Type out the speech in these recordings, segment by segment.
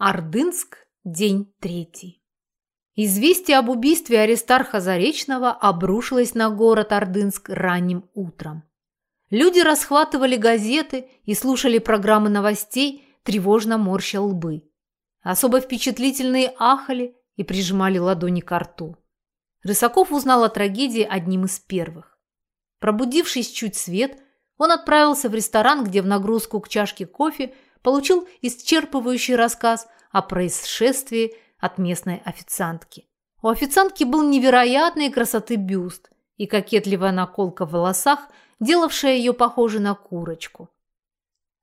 Ордынск, день третий. Известие об убийстве Аристарха Заречного обрушилось на город Ордынск ранним утром. Люди расхватывали газеты и слушали программы новостей, тревожно морща лбы. Особо впечатлительные ахали и прижимали ладони к рту. Рысаков узнал о трагедии одним из первых. Пробудившись чуть свет, он отправился в ресторан, где в нагрузку к чашке кофе – получил исчерпывающий рассказ о происшествии от местной официантки. У официантки был невероятной красоты бюст и кокетливая наколка в волосах, делавшая ее похожей на курочку.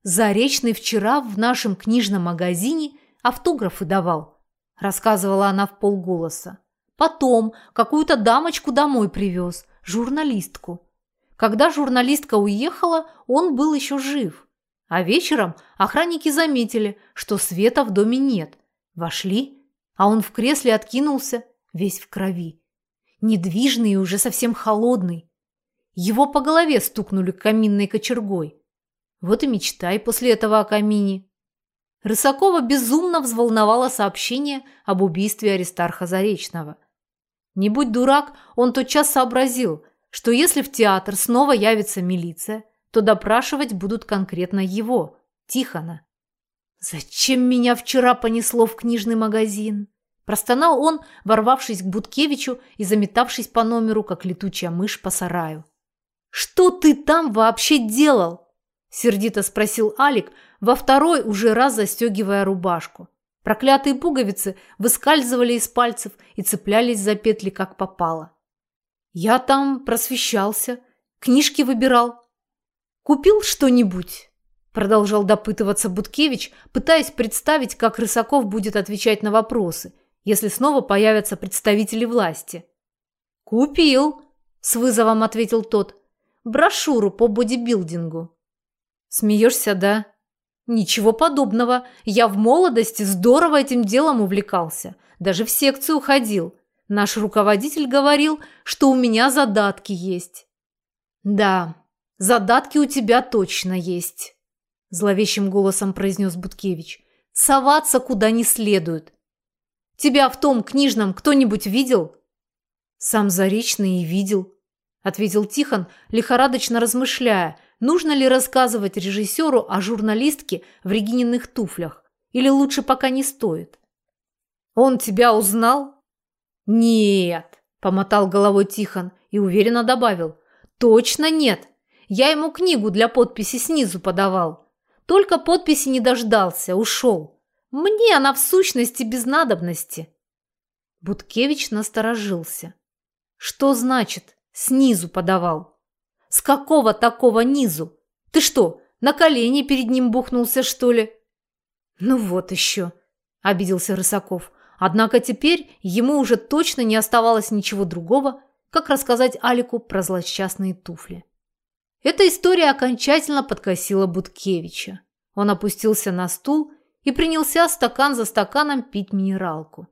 Заречный вчера в нашем книжном магазине автографы давал, рассказывала она в полголоса. Потом какую-то дамочку домой привез, журналистку. Когда журналистка уехала, он был еще жив. А вечером охранники заметили, что света в доме нет. Вошли, а он в кресле откинулся, весь в крови. Недвижный и уже совсем холодный. Его по голове стукнули каминной кочергой. Вот и мечтай после этого о камине. Рысакова безумно взволновало сообщение об убийстве Аристарха Заречного. Не будь дурак, он тотчас сообразил, что если в театр снова явится милиция – то допрашивать будут конкретно его, Тихона. «Зачем меня вчера понесло в книжный магазин?» Простонал он, ворвавшись к Буткевичу и заметавшись по номеру, как летучая мышь по сараю. «Что ты там вообще делал?» Сердито спросил Алик, во второй уже раз застегивая рубашку. Проклятые пуговицы выскальзывали из пальцев и цеплялись за петли, как попало. «Я там просвещался, книжки выбирал», «Купил что-нибудь?» Продолжал допытываться Буткевич, пытаясь представить, как Рысаков будет отвечать на вопросы, если снова появятся представители власти. «Купил», – с вызовом ответил тот. «Брошюру по бодибилдингу». «Смеешься, да?» «Ничего подобного. Я в молодости здорово этим делом увлекался. Даже в секцию ходил. Наш руководитель говорил, что у меня задатки есть». «Да, Задатки у тебя точно есть, зловещим голосом произнес Буткевич. Соваться куда не следует. Тебя в том книжном кто-нибудь видел? Сам Заречный и видел, ответил Тихон, лихорадочно размышляя, нужно ли рассказывать режиссеру о журналистке в Регининых туфлях, или лучше пока не стоит. Он тебя узнал? Нет, помотал головой Тихон и уверенно добавил. Точно нет. Я ему книгу для подписи снизу подавал. Только подписи не дождался, ушел. Мне она в сущности без надобности. Буткевич насторожился. Что значит «снизу подавал»? С какого такого низу? Ты что, на колени перед ним бухнулся, что ли? Ну вот еще, обиделся Рысаков. Однако теперь ему уже точно не оставалось ничего другого, как рассказать Алику про злосчастные туфли. Эта история окончательно подкосила Буткевича. Он опустился на стул и принялся стакан за стаканом пить минералку.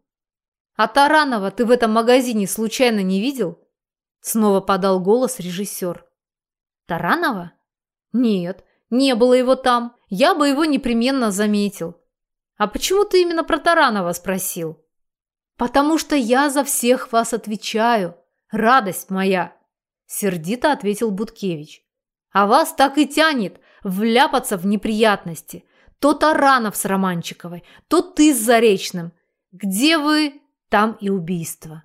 «А Таранова ты в этом магазине случайно не видел?» Снова подал голос режиссер. «Таранова?» «Нет, не было его там. Я бы его непременно заметил». «А почему ты именно про Таранова спросил?» «Потому что я за всех вас отвечаю. Радость моя!» Сердито ответил Буткевич. А вас так и тянет вляпаться в неприятности. То Таранов с Романчиковой, то ты с Заречным. Где вы, там и убийство.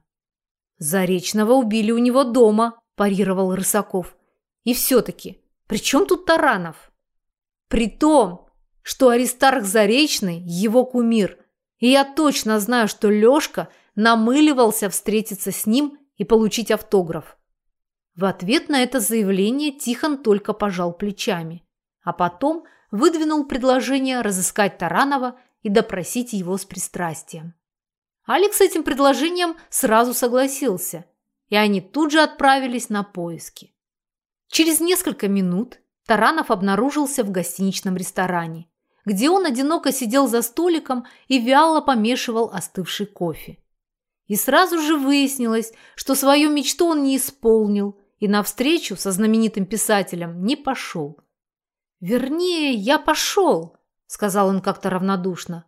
Заречного убили у него дома, парировал Рысаков. И все-таки, при чем тут Таранов? При том, что Аристарх Заречный – его кумир. И я точно знаю, что Лешка намыливался встретиться с ним и получить автограф. В ответ на это заявление Тихон только пожал плечами, а потом выдвинул предложение разыскать Таранова и допросить его с пристрастием. Алекс с этим предложением сразу согласился, и они тут же отправились на поиски. Через несколько минут Таранов обнаружился в гостиничном ресторане, где он одиноко сидел за столиком и вяло помешивал остывший кофе. И сразу же выяснилось, что свою мечту он не исполнил – и на встречу со знаменитым писателем не пошел. «Вернее, я пошел», – сказал он как-то равнодушно.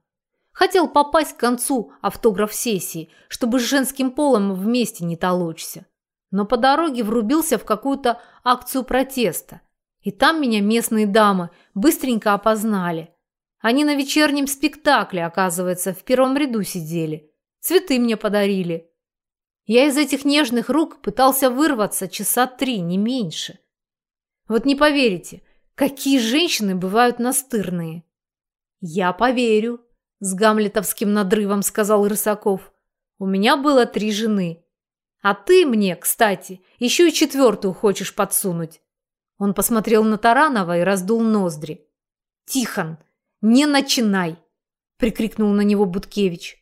Хотел попасть к концу автограф-сессии, чтобы с женским полом вместе не толочься. Но по дороге врубился в какую-то акцию протеста. И там меня местные дамы быстренько опознали. Они на вечернем спектакле, оказывается, в первом ряду сидели. Цветы мне подарили. Я из этих нежных рук пытался вырваться часа три, не меньше. Вот не поверите, какие женщины бывают настырные. Я поверю, с гамлетовским надрывом сказал Рысаков. У меня было три жены. А ты мне, кстати, еще и четвертую хочешь подсунуть. Он посмотрел на Таранова и раздул ноздри. «Тихон, не начинай!» – прикрикнул на него Буткевич.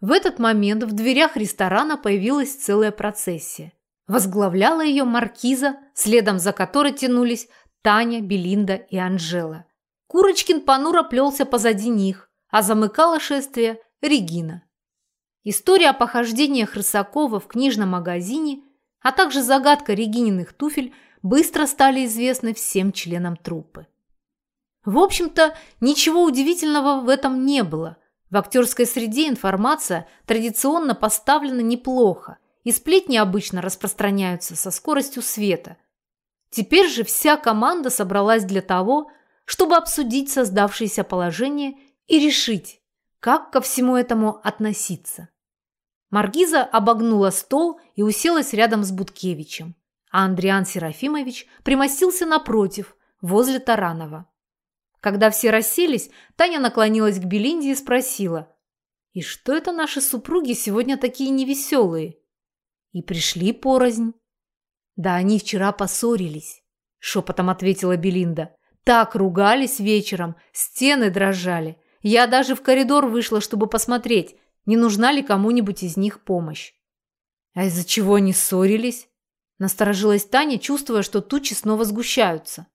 В этот момент в дверях ресторана появилась целая процессия. Возглавляла ее маркиза, следом за которой тянулись Таня, Белинда и Анжела. Курочкин понуро плелся позади них, а замыкала шествие Регина. История о похождениях Рысакова в книжном магазине, а также загадка Регининых туфель быстро стали известны всем членам труппы. В общем-то, ничего удивительного в этом не было. В актерской среде информация традиционно поставлена неплохо, и сплетни обычно распространяются со скоростью света. Теперь же вся команда собралась для того, чтобы обсудить создавшееся положение и решить, как ко всему этому относиться. Маргиза обогнула стол и уселась рядом с Буткевичем, а Андриан Серафимович примостился напротив, возле Таранова. Когда все расселись, Таня наклонилась к Белинде и спросила, «И что это наши супруги сегодня такие невеселые?» И пришли порознь. «Да они вчера поссорились», – шепотом ответила Белинда. «Так ругались вечером, стены дрожали. Я даже в коридор вышла, чтобы посмотреть, не нужна ли кому-нибудь из них помощь. А из-за чего они ссорились? Насторожилась Таня, чувствуя, что тучи снова сгущаются.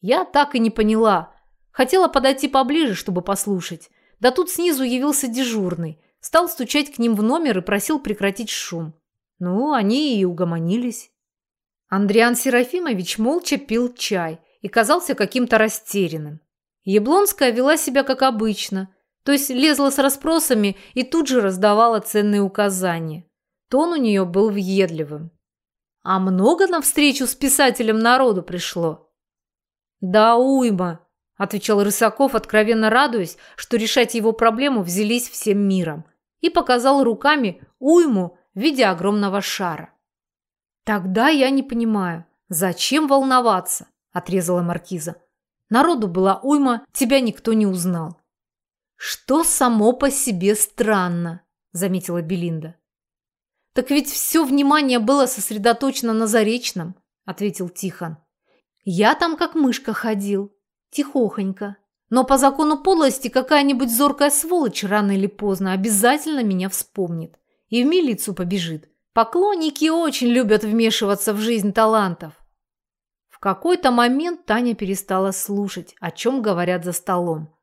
Я так и не поняла. Хотела подойти поближе, чтобы послушать. Да тут снизу явился дежурный. Стал стучать к ним в номер и просил прекратить шум. Ну, они и угомонились. Андриан Серафимович молча пил чай и казался каким-то растерянным. Яблонская вела себя как обычно, то есть лезла с расспросами и тут же раздавала ценные указания. Тон у нее был въедливым. А много на встречу с писателем народу пришло? Да уйма, отвечал Рысаков, откровенно радуясь, что решать его проблему взялись всем миром, и показал руками уйму в виде огромного шара. Тогда я не понимаю, зачем волноваться, отрезала маркиза. Народу была уйма, тебя никто не узнал. Что само по себе странно, заметила Белинда. Так ведь все внимание было сосредоточено на Заречном, ответил Тихон. Я там как мышка ходил, тихохонько. Но по закону подлости какая-нибудь зоркая сволочь рано или поздно обязательно меня вспомнит и в милицию побежит. Поклонники очень любят вмешиваться в жизнь талантов какой-то момент Таня перестала слушать, о чем говорят за столом.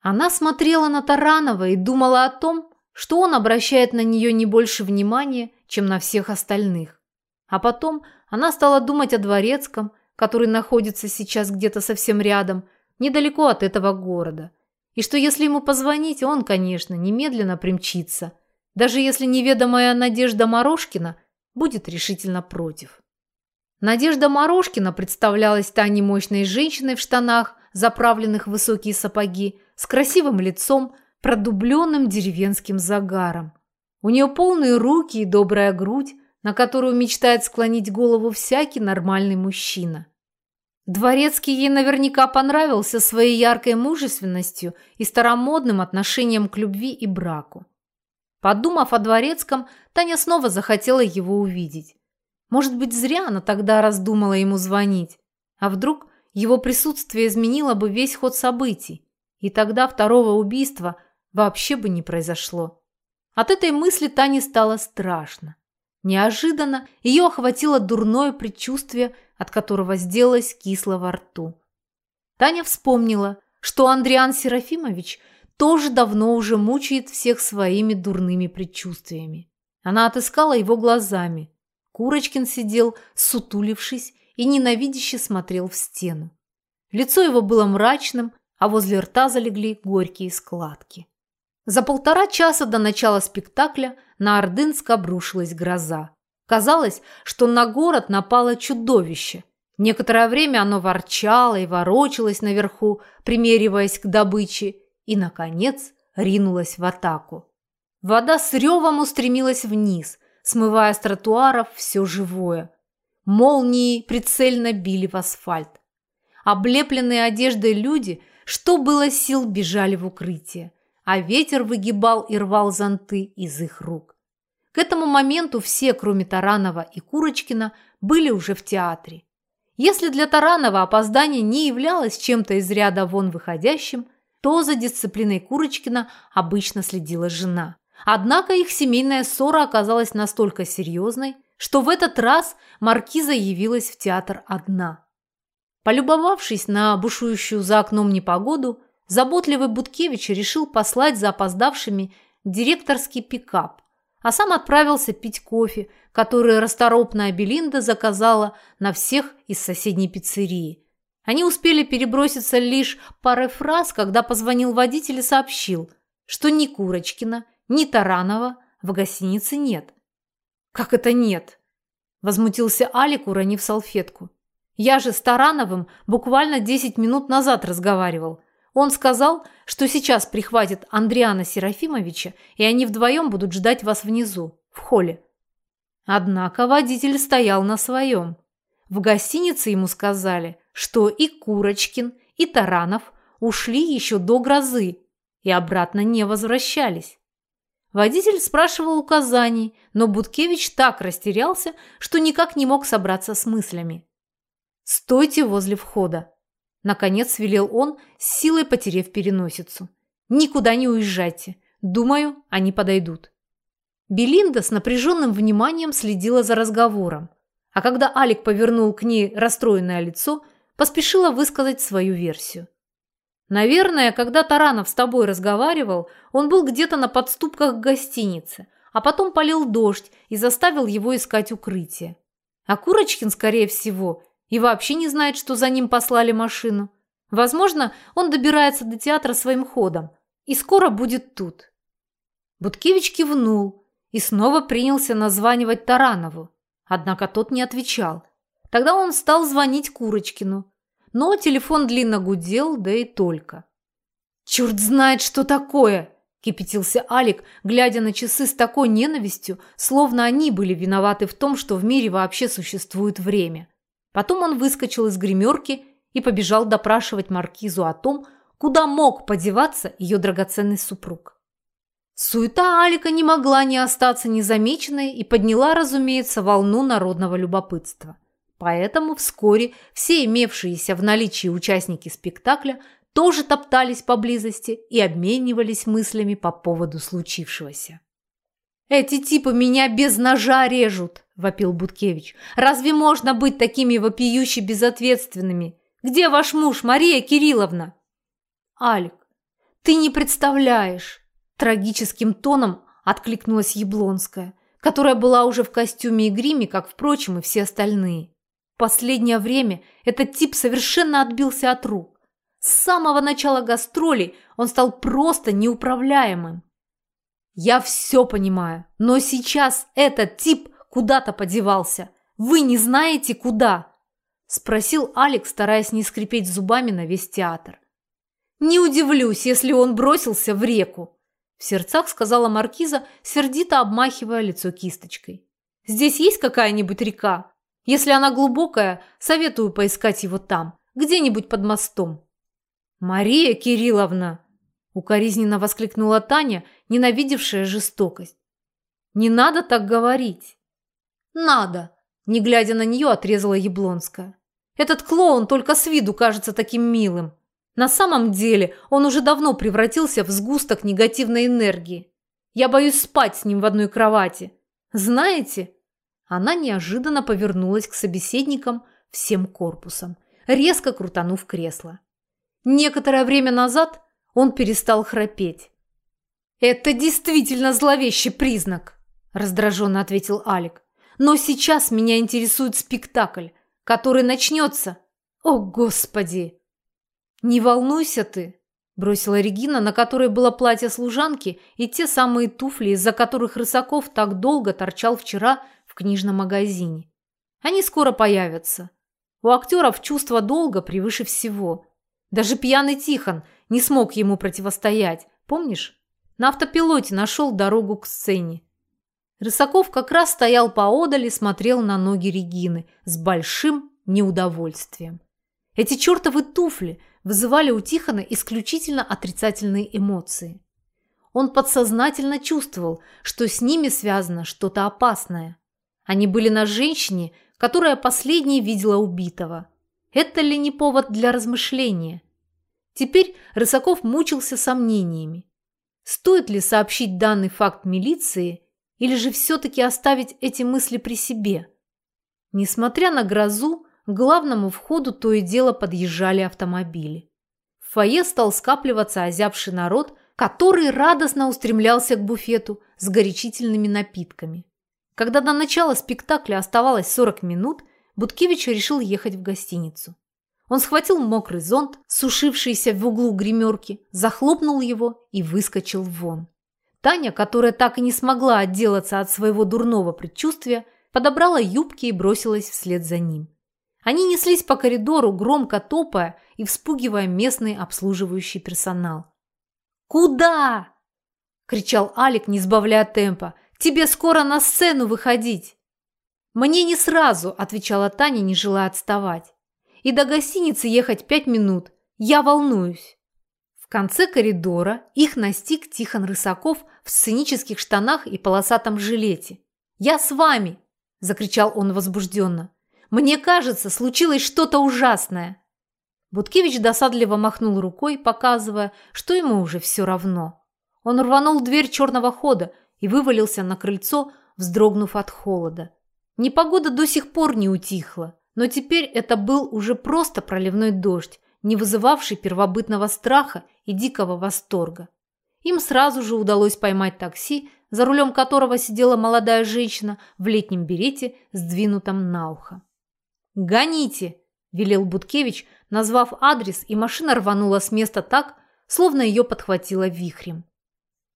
Она смотрела на Таранова и думала о том, что он обращает на нее не больше внимания, чем на всех остальных. А потом она стала думать о Дворецком, который находится сейчас где-то совсем рядом, недалеко от этого города. И что если ему позвонить, он, конечно, немедленно примчится, даже если неведомая Надежда Морошкина будет решительно против. Надежда Морошкина представлялась Тане мощной женщиной в штанах, заправленных в высокие сапоги, с красивым лицом, продубленным деревенским загаром. У нее полные руки и добрая грудь, на которую мечтает склонить голову всякий нормальный мужчина. Дворецкий ей наверняка понравился своей яркой мужественностью и старомодным отношением к любви и браку. Подумав о Дворецком, Таня снова захотела его увидеть. Может быть, зря она тогда раздумала ему звонить. А вдруг его присутствие изменило бы весь ход событий, и тогда второго убийства вообще бы не произошло. От этой мысли Тане стало страшно. Неожиданно ее охватило дурное предчувствие, от которого сделалось кисло во рту. Таня вспомнила, что Андриан Серафимович тоже давно уже мучает всех своими дурными предчувствиями. Она отыскала его глазами. Курочкин сидел, сутулившись, и ненавидяще смотрел в стену. Лицо его было мрачным, а возле рта залегли горькие складки. За полтора часа до начала спектакля на Ордынск обрушилась гроза. Казалось, что на город напало чудовище. Некоторое время оно ворчало и ворочалось наверху, примериваясь к добыче, и, наконец, ринулось в атаку. Вода с ревом устремилась вниз, смывая с тротуаров все живое. Молнии прицельно били в асфальт. Облепленные одеждой люди, что было сил, бежали в укрытие, а ветер выгибал и рвал зонты из их рук. К этому моменту все, кроме Таранова и Курочкина, были уже в театре. Если для Таранова опоздание не являлось чем-то из ряда вон выходящим, то за дисциплиной Курочкина обычно следила жена. Однако их семейная ссора оказалась настолько серьезной, что в этот раз маркиза явилась в театр одна. Полюбовавшись на бушующую за окном непогоду, заботливый Буткевич решил послать за опоздавшими директорский пикап, а сам отправился пить кофе, который расторопная Белинда заказала на всех из соседней пиццерии. Они успели переброситься лишь парой фраз, когда позвонил водитель и сообщил, что ни Курочкина, ни Таранова в гостинице нет. «Как это нет?» – возмутился Алик, уронив салфетку. «Я же с Тарановым буквально 10 минут назад разговаривал. Он сказал, что сейчас прихватит Андриана Серафимовича, и они вдвоем будут ждать вас внизу, в холле». Однако водитель стоял на своем. В гостинице ему сказали, что и Курочкин, и Таранов ушли еще до грозы и обратно не возвращались. Водитель спрашивал указаний, но Буткевич так растерялся, что никак не мог собраться с мыслями. «Стойте возле входа!» Наконец велел он, с силой потерев переносицу. «Никуда не уезжайте. Думаю, они подойдут». Белинда с напряженным вниманием следила за разговором, а когда Алик повернул к ней расстроенное лицо, поспешила высказать свою версию. Наверное, когда Таранов с тобой разговаривал, он был где-то на подступках к гостинице, а потом полил дождь и заставил его искать укрытие. А Курочкин, скорее всего, и вообще не знает, что за ним послали машину. Возможно, он добирается до театра своим ходом и скоро будет тут. Буткевич кивнул и снова принялся названивать Таранову, однако тот не отвечал. Тогда он стал звонить Курочкину, но телефон длинно гудел, да и только. «Черт знает, что такое!» – кипятился Алик, глядя на часы с такой ненавистью, словно они были виноваты в том, что в мире вообще существует время. Потом он выскочил из гримерки и побежал допрашивать маркизу о том, куда мог подеваться ее драгоценный супруг. Суета Алика не могла не остаться незамеченной и подняла, разумеется, волну народного любопытства – Поэтому вскоре все имевшиеся в наличии участники спектакля тоже топтались поблизости и обменивались мыслями по поводу случившегося. «Эти типы меня без ножа режут!» – вопил Буткевич. «Разве можно быть такими вопиюще безответственными? Где ваш муж, Мария Кирилловна?» «Алик, ты не представляешь!» – трагическим тоном откликнулась Яблонская, которая была уже в костюме и гриме, как, впрочем, и все остальные последнее время этот тип совершенно отбился от рук. С самого начала гастролей он стал просто неуправляемым. Я все понимаю, но сейчас этот тип куда-то подевался. Вы не знаете, куда? Спросил Алекс, стараясь не скрипеть зубами на весь театр. Не удивлюсь, если он бросился в реку. В сердцах сказала Маркиза, сердито обмахивая лицо кисточкой. Здесь есть какая-нибудь река? Если она глубокая, советую поискать его там, где-нибудь под мостом. «Мария Кирилловна!» – укоризненно воскликнула Таня, ненавидевшая жестокость. «Не надо так говорить». «Надо!» – не глядя на нее, отрезала Яблонская. «Этот клоун только с виду кажется таким милым. На самом деле он уже давно превратился в сгусток негативной энергии. Я боюсь спать с ним в одной кровати. Знаете, она неожиданно повернулась к собеседникам всем корпусом, резко крутанув кресло. Некоторое время назад он перестал храпеть. «Это действительно зловещий признак», – раздраженно ответил Алик. «Но сейчас меня интересует спектакль, который начнется. О, Господи!» «Не волнуйся ты», бросила Регина, на которой было платье служанки и те самые туфли, из-за которых Рысаков так долго торчал вчера в книжном магазине. Они скоро появятся. У актеров чувство долга превыше всего. Даже пьяный Тихон не смог ему противостоять, помнишь? На автопилоте нашел дорогу к сцене. Рысаков как раз стоял поодаль и смотрел на ноги Регины с большим неудовольствием. Эти чертовы туфли вызывали у Тихона исключительно отрицательные эмоции. Он подсознательно чувствовал, что с ними связано что-то опасное. Они были на женщине, которая последней видела убитого. Это ли не повод для размышления? Теперь Рысаков мучился сомнениями. Стоит ли сообщить данный факт милиции или же все-таки оставить эти мысли при себе? Несмотря на грозу, к главному входу то и дело подъезжали автомобили. В фойе стал скапливаться озябший народ, который радостно устремлялся к буфету с горячительными напитками. Когда до начала спектакля оставалось 40 минут, Буткевич решил ехать в гостиницу. Он схватил мокрый зонт, сушившийся в углу гримерки, захлопнул его и выскочил вон. Таня, которая так и не смогла отделаться от своего дурного предчувствия, подобрала юбки и бросилась вслед за ним. Они неслись по коридору, громко топая и вспугивая местный обслуживающий персонал. «Куда?» – кричал Алик, не сбавляя темпа. «Тебе скоро на сцену выходить!» «Мне не сразу», – отвечала Таня, не желая отставать. «И до гостиницы ехать пять минут. Я волнуюсь». В конце коридора их настиг Тихон Рысаков в сценических штанах и полосатом жилете. «Я с вами!» – закричал он возбужденно. Мне кажется, случилось что-то ужасное». Буткевич досадливо махнул рукой, показывая, что ему уже все равно. Он рванул дверь черного хода и вывалился на крыльцо, вздрогнув от холода. Непогода до сих пор не утихла, но теперь это был уже просто проливной дождь, не вызывавший первобытного страха и дикого восторга. Им сразу же удалось поймать такси, за рулем которого сидела молодая женщина в летнем берете, сдвинутом на ухо. «Гоните!» – велел Буткевич, назвав адрес, и машина рванула с места так, словно ее подхватило вихрем.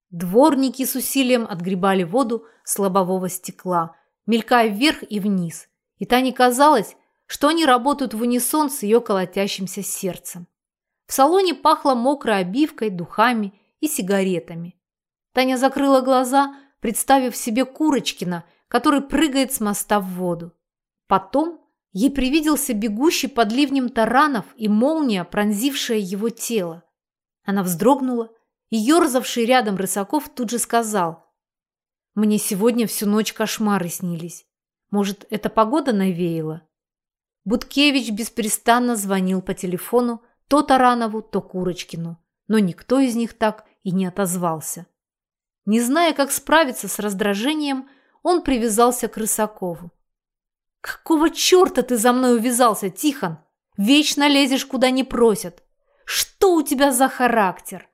Дворники с усилием отгребали воду с лобового стекла, мелькая вверх и вниз, и Тане казалось, что они работают в унисон с ее колотящимся сердцем. В салоне пахло мокрой обивкой, духами и сигаретами. Таня закрыла глаза, представив себе Курочкина, который прыгает с моста в воду. Потом Ей привиделся бегущий под ливнем таранов и молния, пронзившая его тело. Она вздрогнула, и ерзавший рядом Рысаков тут же сказал. «Мне сегодня всю ночь кошмары снились. Может, эта погода навеяла?» Буткевич беспрестанно звонил по телефону то Таранову, то Курочкину, но никто из них так и не отозвался. Не зная, как справиться с раздражением, он привязался к Рысакову. «Какого черта ты за мной увязался, Тихон? Вечно лезешь, куда не просят. Что у тебя за характер?»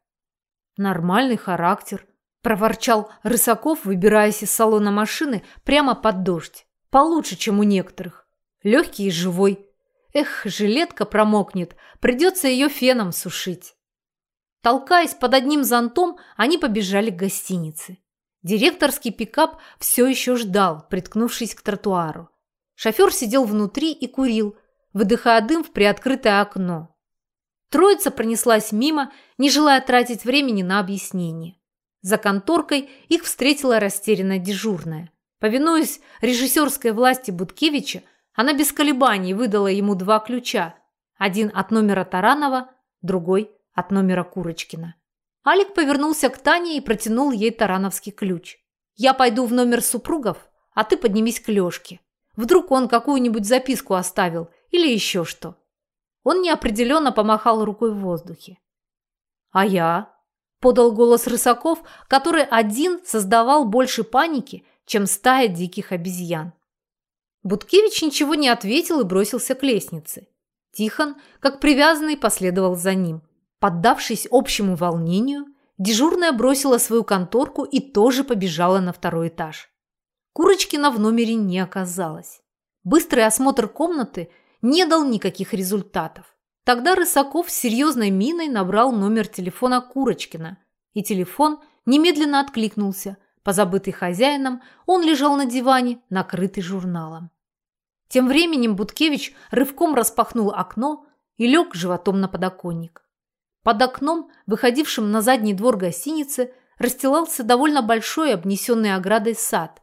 «Нормальный характер», – проворчал Рысаков, выбираясь из салона машины прямо под дождь. «Получше, чем у некоторых. Легкий и живой. Эх, жилетка промокнет, придется ее феном сушить». Толкаясь под одним зонтом, они побежали к гостинице. Директорский пикап все еще ждал, приткнувшись к тротуару. Шофер сидел внутри и курил, выдыхая дым в приоткрытое окно. Троица пронеслась мимо, не желая тратить времени на объяснение. За конторкой их встретила растерянная дежурная. Повинуясь режиссерской власти Буткевича, она без колебаний выдала ему два ключа. Один от номера Таранова, другой от номера Курочкина. Алик повернулся к Тане и протянул ей тарановский ключ. «Я пойду в номер супругов, а ты поднимись к Лешке. Вдруг он какую-нибудь записку оставил или еще что. Он неопределенно помахал рукой в воздухе. «А я?» – подал голос Рысаков, который один создавал больше паники, чем стая диких обезьян. Буткевич ничего не ответил и бросился к лестнице. Тихон, как привязанный, последовал за ним. Поддавшись общему волнению, дежурная бросила свою конторку и тоже побежала на второй этаж. Курочкина в номере не оказалось. Быстрый осмотр комнаты не дал никаких результатов. Тогда Рысаков с серьезной миной набрал номер телефона Курочкина, и телефон немедленно откликнулся. Позабытый хозяином, он лежал на диване, накрытый журналом. Тем временем Буткевич рывком распахнул окно и лег животом на подоконник. Под окном, выходившим на задний двор гостиницы, расстилался довольно большой обнесенный оградой сад.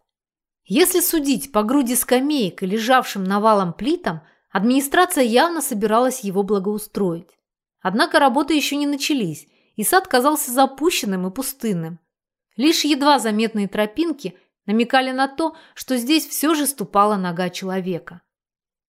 Если судить по груди скамеек и лежавшим навалом плитам, администрация явно собиралась его благоустроить. Однако работы еще не начались, и сад казался запущенным и пустынным. Лишь едва заметные тропинки намекали на то, что здесь все же ступала нога человека.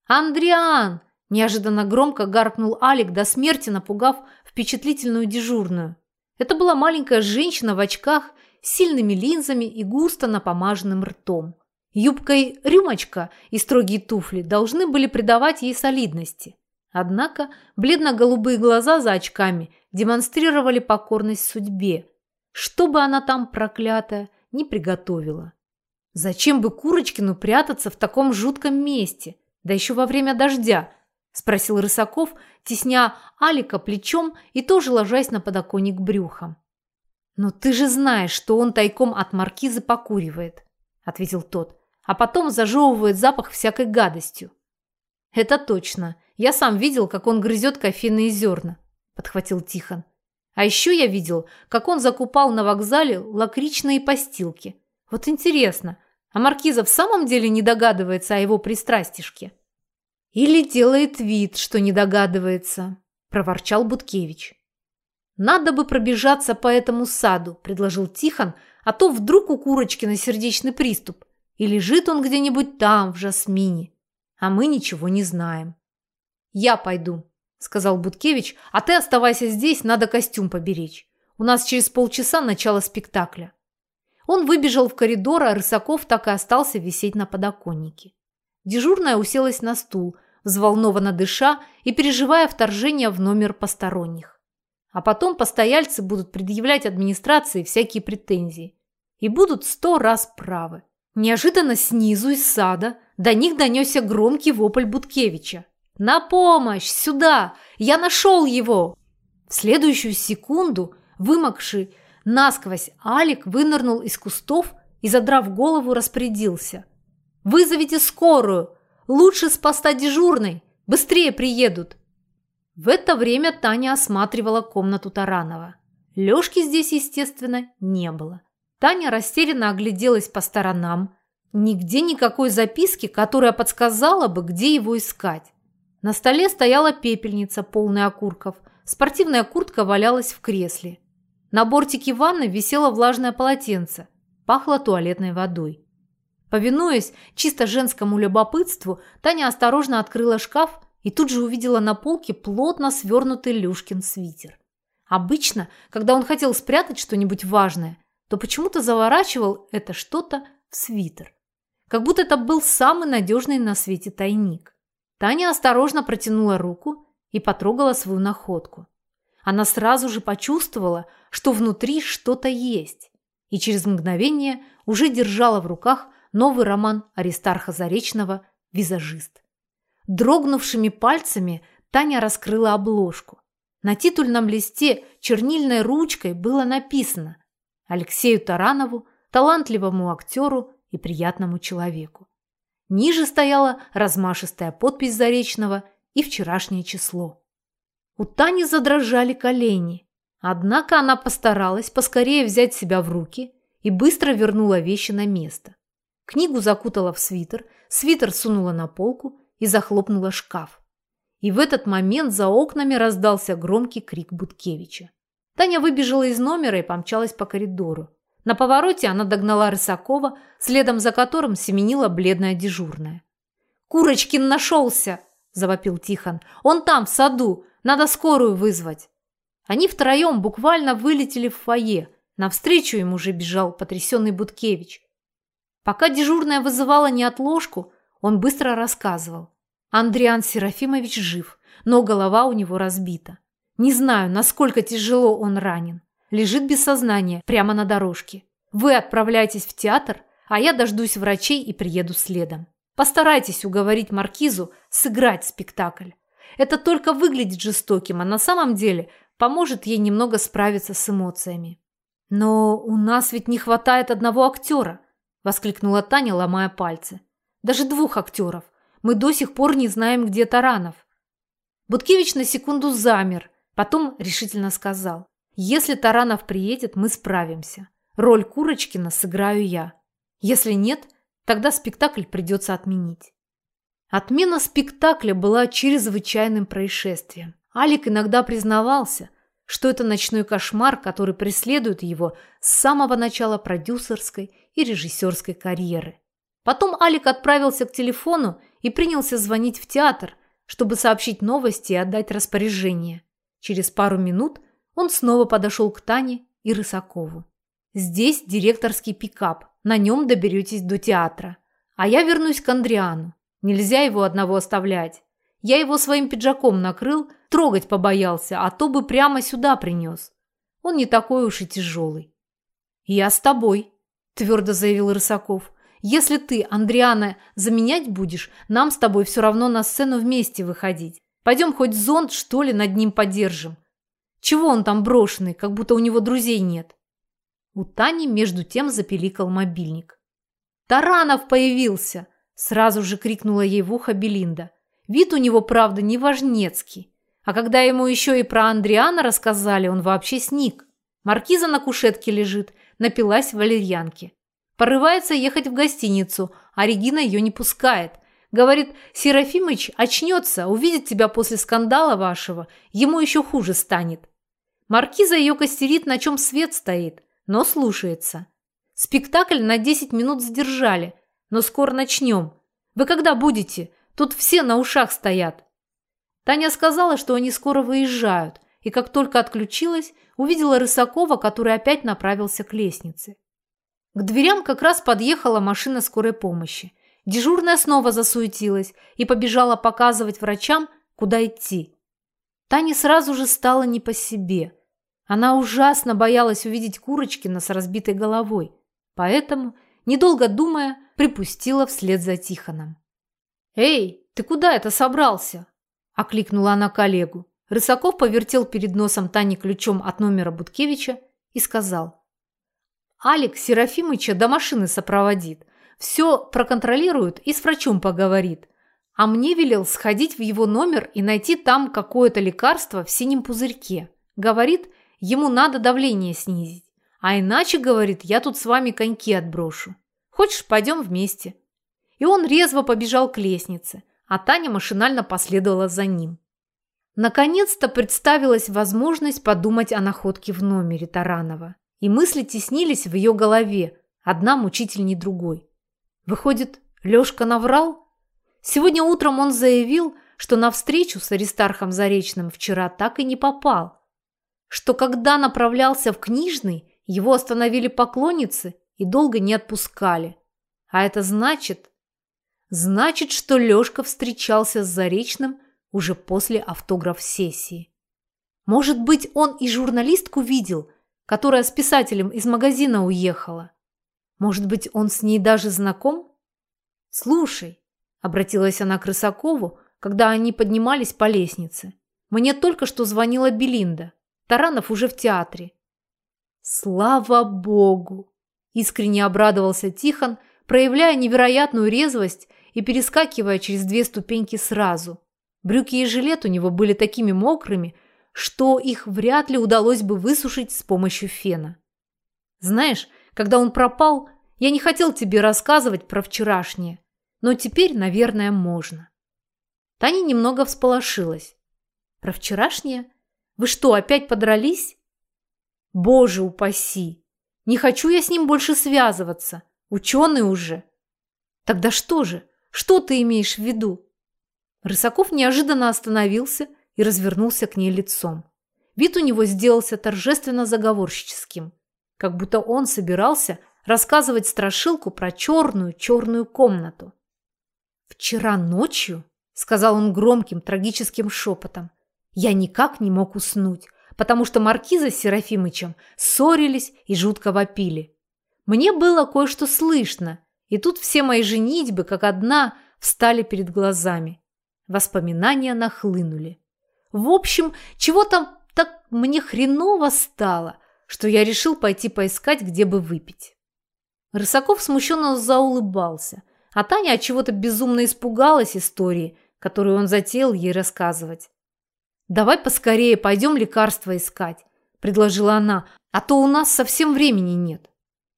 «Андриан!» – неожиданно громко гаркнул Алик до смерти, напугав впечатлительную дежурную. Это была маленькая женщина в очках с сильными линзами и густо напомаженным ртом. Юбкой рюмочка и строгие туфли должны были придавать ей солидности. Однако бледно-голубые глаза за очками демонстрировали покорность судьбе, что бы она там, проклятая, не приготовила. Зачем бы Курочкину прятаться в таком жутком месте, да еще во время дождя, спросил Рысаков, тесня Алика плечом и тоже ложась на подоконник брюхом. «Но ты же знаешь, что он тайком от маркизы покуривает», – ответил тот, «а потом зажевывает запах всякой гадостью». «Это точно. Я сам видел, как он грызет кофейные зерна», – подхватил Тихон. А еще я видел, как он закупал на вокзале лакричные постилки. Вот интересно, а Маркиза в самом деле не догадывается о его пристрастишке? Или делает вид, что не догадывается, проворчал Буткевич. Надо бы пробежаться по этому саду, предложил Тихон, а то вдруг у Курочкина сердечный приступ. И лежит он где-нибудь там, в жасмине. А мы ничего не знаем. Я пойду, – сказал Буткевич, – «а ты оставайся здесь, надо костюм поберечь. У нас через полчаса начало спектакля». Он выбежал в коридор, а Рысаков так и остался висеть на подоконнике. Дежурная уселась на стул, взволнованно дыша и переживая вторжение в номер посторонних. А потом постояльцы будут предъявлять администрации всякие претензии. И будут сто раз правы. Неожиданно снизу из сада до них донесся громкий вопль Буткевича. «На помощь! Сюда! Я нашел его!» В следующую секунду вымокший насквозь Алик вынырнул из кустов и, задрав голову, распорядился. «Вызовите скорую! Лучше с поста дежурной! Быстрее приедут!» В это время Таня осматривала комнату Таранова. Лёшки здесь, естественно, не было. Таня растерянно огляделась по сторонам. Нигде никакой записки, которая подсказала бы, где его искать. На столе стояла пепельница, полная окурков. Спортивная куртка валялась в кресле. На бортике ванны висело влажное полотенце. Пахло туалетной водой. Повинуясь чисто женскому любопытству, Таня осторожно открыла шкаф и тут же увидела на полке плотно свернутый Люшкин свитер. Обычно, когда он хотел спрятать что-нибудь важное, то почему-то заворачивал это что-то в свитер. Как будто это был самый надежный на свете тайник. Таня осторожно протянула руку и потрогала свою находку. Она сразу же почувствовала, что внутри что-то есть, и через мгновение уже держала в руках новый роман Аристарха Заречного «Визажист». Дрогнувшими пальцами Таня раскрыла обложку. На титульном листе чернильной ручкой было написано «Алексею Таранову, талантливому актеру и приятному человеку». Ниже стояла размашистая подпись Заречного и вчерашнее число. У Тани задрожали колени. Однако она постаралась поскорее взять себя в руки и быстро вернула вещи на место. Книгу закутала в свитер, свитер сунула на полку и захлопнула шкаф. И в этот момент за окнами раздался громкий крик Буткевича. Таня выбежала из номера и помчалась по коридору. На повороте она догнала Рысакова, следом за которым семенила бледная дежурная. «Курочкин нашелся!» – завопил Тихон. «Он там, в саду! Надо скорую вызвать!» Они втроем буквально вылетели в фойе. Навстречу им уже бежал потрясенный Буткевич. Пока дежурная вызывала неотложку, он быстро рассказывал. Андриан Серафимович жив, но голова у него разбита. Не знаю, насколько тяжело он ранен. Лежит без сознания, прямо на дорожке. Вы отправляйтесь в театр, а я дождусь врачей и приеду следом. Постарайтесь уговорить Маркизу сыграть спектакль. Это только выглядит жестоким, а на самом деле поможет ей немного справиться с эмоциями. «Но у нас ведь не хватает одного актера», – воскликнула Таня, ломая пальцы. «Даже двух актеров. Мы до сих пор не знаем, где Таранов». Буткевич на секунду замер, потом решительно сказал. «Если Таранов приедет, мы справимся. Роль Курочкина сыграю я. Если нет, тогда спектакль придется отменить». Отмена спектакля была чрезвычайным происшествием. Алик иногда признавался, что это ночной кошмар, который преследует его с самого начала продюсерской и режиссерской карьеры. Потом Алик отправился к телефону и принялся звонить в театр, чтобы сообщить новости и отдать распоряжение. Через пару минут он снова подошел к Тане и Рысакову. «Здесь директорский пикап, на нем доберетесь до театра. А я вернусь к Андриану. Нельзя его одного оставлять. Я его своим пиджаком накрыл, трогать побоялся, а то бы прямо сюда принес. Он не такой уж и тяжелый. «Я с тобой», – твердо заявил Рысаков. «Если ты, Андриана, заменять будешь, нам с тобой все равно на сцену вместе выходить. Пойдем хоть зонт, что ли, над ним подержим. Чего он там брошенный, как будто у него друзей нет?» У Тани между тем запеликал мобильник. «Таранов появился!» Сразу же крикнула ей в ухо Белинда. Вид у него, правда, не важнецкий. А когда ему еще и про Андриана рассказали, он вообще сник. Маркиза на кушетке лежит, напилась валерьянки. Порывается ехать в гостиницу, а Регина ее не пускает. Говорит, Серафимыч очнется, увидит тебя после скандала вашего, ему еще хуже станет. Маркиза ее костерит, на чем свет стоит, но слушается. Спектакль на 10 минут сдержали, но скоро начнем. Вы когда будете? Тут все на ушах стоят». Таня сказала, что они скоро выезжают, и как только отключилась, увидела Рысакова, который опять направился к лестнице. К дверям как раз подъехала машина скорой помощи. Дежурная снова засуетилась и побежала показывать врачам, куда идти. Тане сразу же стало не по себе. Она ужасно боялась увидеть Курочкина с разбитой головой, поэтому, недолго думая, припустила вслед за Тихоном. «Эй, ты куда это собрался?» – окликнула она коллегу. Рысаков повертел перед носом Тани ключом от номера Буткевича и сказал. «Алик Серафимыча до машины сопроводит. Все проконтролирует и с врачом поговорит. А мне велел сходить в его номер и найти там какое-то лекарство в синем пузырьке. Говорит, ему надо давление снизить. А иначе, говорит, я тут с вами коньки отброшу. Хочешь, пойдем вместе?» И он резво побежал к лестнице, а Таня машинально последовала за ним. Наконец-то представилась возможность подумать о находке в номере Таранова. И мысли теснились в ее голове, одна мучительней другой. Выходит, Лешка наврал? Сегодня утром он заявил, что на встречу с Аристархом Заречным вчера так и не попал. Что когда направлялся в книжный, его остановили поклонницы и долго не отпускали. А это значит... Значит, что Лёшка встречался с Заречным уже после автограф-сессии. Может быть, он и журналистку видел, которая с писателем из магазина уехала. Может быть, он с ней даже знаком? «Слушай», — обратилась она к Рысакову, когда они поднимались по лестнице, «мне только что звонила Белинда. Таранов уже в театре». «Слава богу!» Искренне обрадовался Тихон, проявляя невероятную резвость и перескакивая через две ступеньки сразу. Брюки и жилет у него были такими мокрыми, что их вряд ли удалось бы высушить с помощью фена. Знаешь, когда он пропал, я не хотел тебе рассказывать про вчерашнее, но теперь, наверное, можно. Таня немного всполошилась. Про вчерашнее? Вы что, опять подрались? Боже упаси! Не хочу я с ним больше связываться. Ученый уже. Тогда что же? Что ты имеешь в виду? Рысаков неожиданно остановился и развернулся к ней лицом. Вид у него сделался торжественно заговорщическим, как будто он собирался рассказывать страшилку про черную-черную комнату. «Вчера ночью», — сказал он громким трагическим шепотом, — «я никак не мог уснуть потому что Маркиза с Серафимычем ссорились и жутко вопили. Мне было кое-что слышно, и тут все мои женитьбы, как одна, встали перед глазами. Воспоминания нахлынули. В общем, чего там так мне хреново стало, что я решил пойти поискать, где бы выпить. Рысаков смущенно заулыбался, а Таня от чего-то безумно испугалась истории, которую он затеял ей рассказывать. «Давай поскорее пойдем лекарства искать», – предложила она, – «а то у нас совсем времени нет».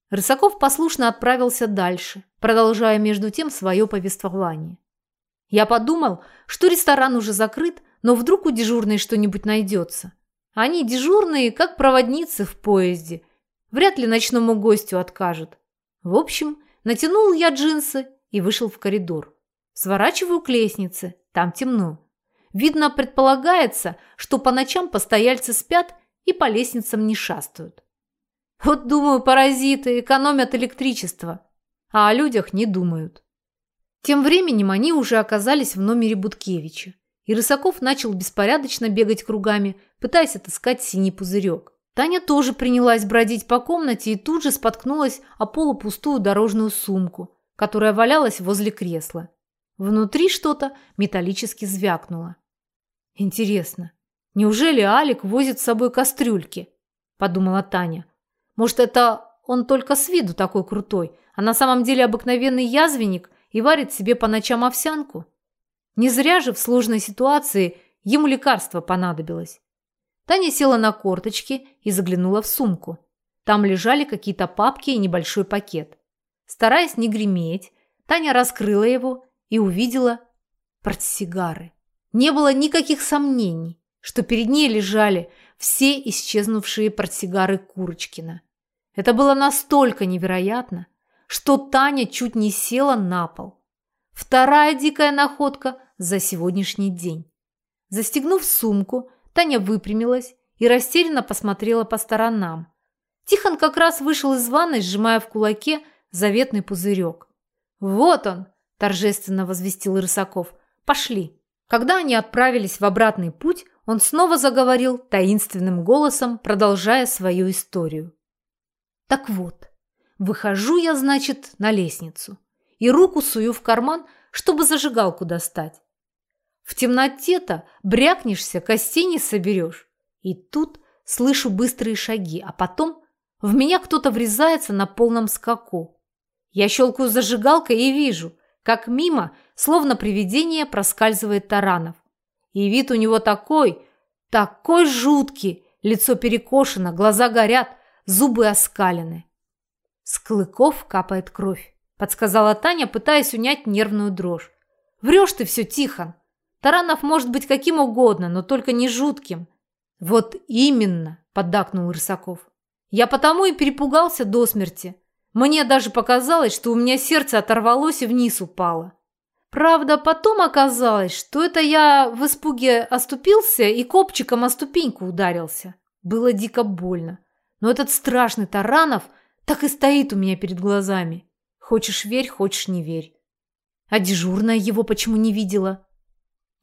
Рысаков послушно отправился дальше, продолжая между тем свое повествование. Я подумал, что ресторан уже закрыт, но вдруг у дежурной что-нибудь найдется. Они дежурные, как проводницы в поезде. Вряд ли ночному гостю откажут. В общем, натянул я джинсы и вышел в коридор. Сворачиваю к лестнице, там темно. Видно, предполагается, что по ночам постояльцы спят и по лестницам не шастают. Вот, думаю, паразиты экономят электричество, а о людях не думают. Тем временем они уже оказались в номере Буткевича, и Рысаков начал беспорядочно бегать кругами, пытаясь отыскать синий пузырек. Таня тоже принялась бродить по комнате и тут же споткнулась о полупустую дорожную сумку, которая валялась возле кресла. Внутри что-то металлически звякнуло. «Интересно, неужели Алик возит с собой кастрюльки?» – подумала Таня. «Может, это он только с виду такой крутой, а на самом деле обыкновенный язвенник и варит себе по ночам овсянку? Не зря же в сложной ситуации ему лекарство понадобилось». Таня села на корточки и заглянула в сумку. Там лежали какие-то папки и небольшой пакет. Стараясь не греметь, Таня раскрыла его и увидела портсигары. Не было никаких сомнений, что перед ней лежали все исчезнувшие портсигары Курочкина. Это было настолько невероятно, что Таня чуть не села на пол. Вторая дикая находка за сегодняшний день. Застегнув сумку, Таня выпрямилась и растерянно посмотрела по сторонам. Тихон как раз вышел из ванной, сжимая в кулаке заветный пузырек. «Вот он!» – торжественно возвестил Рысаков. «Пошли!» Когда они отправились в обратный путь, он снова заговорил таинственным голосом, продолжая свою историю. «Так вот, выхожу я, значит, на лестницу и руку сую в карман, чтобы зажигалку достать. В темноте-то брякнешься, костей не соберешь. И тут слышу быстрые шаги, а потом в меня кто-то врезается на полном скаку. Я щелкаю зажигалкой и вижу, как мимо, словно привидение, проскальзывает Таранов. И вид у него такой, такой жуткий, лицо перекошено, глаза горят, зубы оскалены. С клыков капает кровь, подсказала Таня, пытаясь унять нервную дрожь. Врешь ты все, Тихон. Таранов может быть каким угодно, но только не жутким. Вот именно, поддакнул Рысаков. Я потому и перепугался до смерти. Мне даже показалось, что у меня сердце оторвалось и вниз упало. Правда, потом оказалось, что это я в испуге оступился и копчиком о ступеньку ударился. Было дико больно. Но этот страшный Таранов так и стоит у меня перед глазами. Хочешь верь, хочешь не верь. А дежурная его почему не видела?